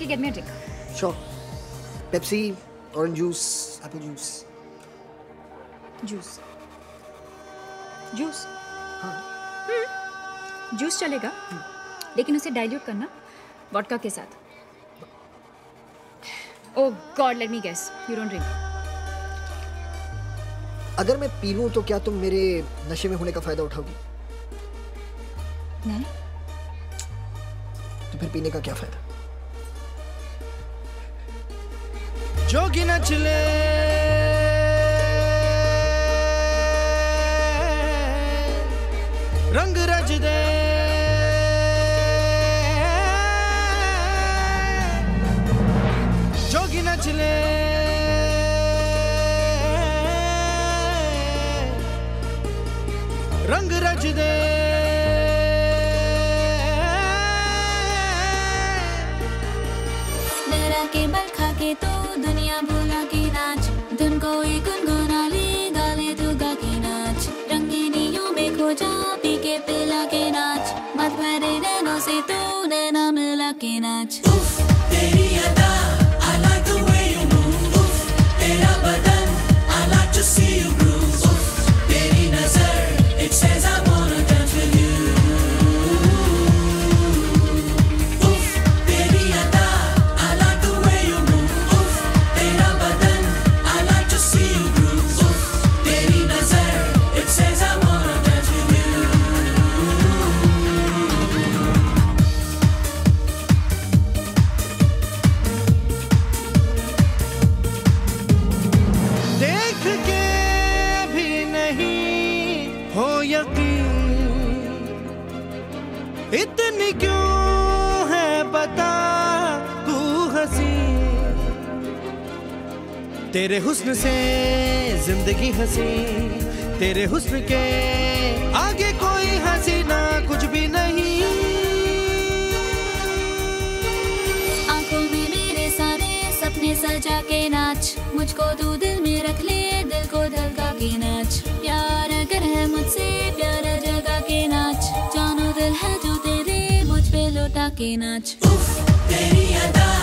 Okay, get me a drink. Sure. Pepsi, orange juice, apple juice. Juice juice hmm juice चलेगा लेकिन उसे dilute करना vodka के साथ ओह God let me guess you don't drink अगर मैं पी लूँ तो क्या तुम मेरे नशे में होने का फ़ायदा उठाओगी नहीं तो फिर पीने का क्या फ़ायदा जोगी नचले। रंग रज दे। जोगी नचले। रंग रज दे। के बल के तो दुनिया भूला के नाच। धुन कोई गुनगुना ले, गाले तू गा के नाच। रंगीनियों में खो जा पी के पिला के नाच। मत भरे नैनों से तू नैना मिला के नाच। तेरी अदा यकीन इतनी क्यों है बता, तू हँसी। तेरे हुस्न से ज़िंदगी हसी, तेरे हुस्न के आगे कोई हसी ना, कुछ भी नहीं। आँखों में मेरे सारे सपने सजा के नाच, मुझको दिल में रख ले। दिल का के नाच प्यार अगर है मुझसे, प्यार जगा के नाच जानो दिल है जो तेरे, मुझ पे लौटा के नाच तेरी अदा